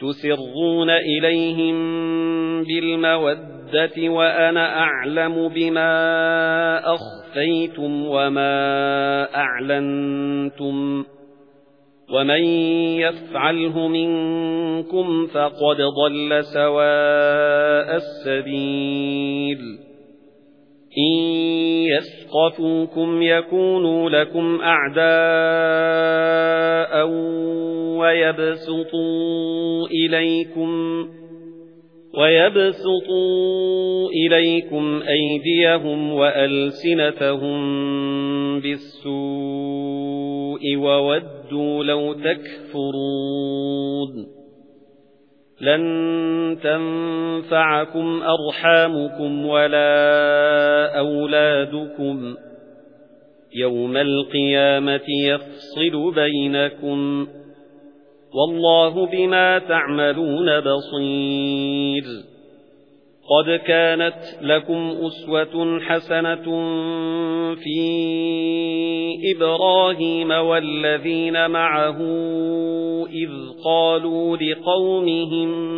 تسرون إليهم بالمودة وأنا أعلم بما أخفيتم وما أعلنتم ومن يفعله منكم فقد ضل سواء السبيل إن يسقفوكم يكونوا لكم أعداء ويبسطوا إليكم ويبسطوا إليكم أيديهم وألسنتهم بالسوء وودوا لو تكفرون. لن تنفعكم أرحامكم ولا أولادكم. يوم القيامة يفصل بينكم. والله بما تعملون بصير. قد كانت لكم أسوة حسنة في إبراهيم والذين معه إذ قالوا لقومهم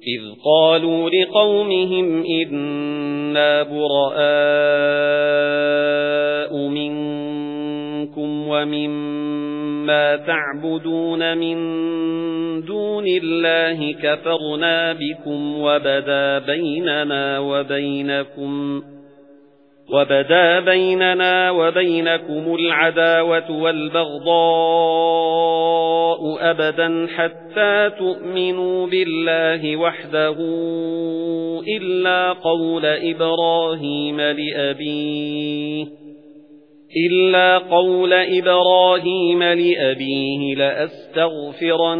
إذ قالوا لقومهم إنا براء منكم ومما تعبدون من دون الله كفرنا بكم وبدا بيننا وبينكم وَبَدَا بَيْنَنَا وَبَيْنَكُمُ الْعَدَاوَةُ وَالْبَغْضَاءُ أَبَدًا حَتَّى تُؤْمِنُوا بِاللَّهِ وَحْدَهُ إِلَّا قَوْلَ إِبْرَاهِيمَ لِأَبِيهِ إِلَّا قَوْلَ إِبْرَاهِيمَ لِأَبِيهِ لَأَسْتَغْفِرَنَّ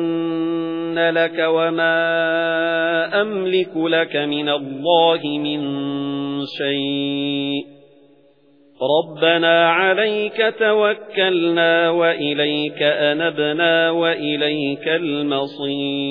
لَكَ وَمَا أَمْلِكُ لَكَ مِنَ اللَّهِ مِنْ شَيْءٍ. رَبَّنَا عَلَيْكَ تَوَكَّلْنَا وَإِلَيْكَ أَنَبْنَا وَإِلَيْكَ الْمَصِيرُ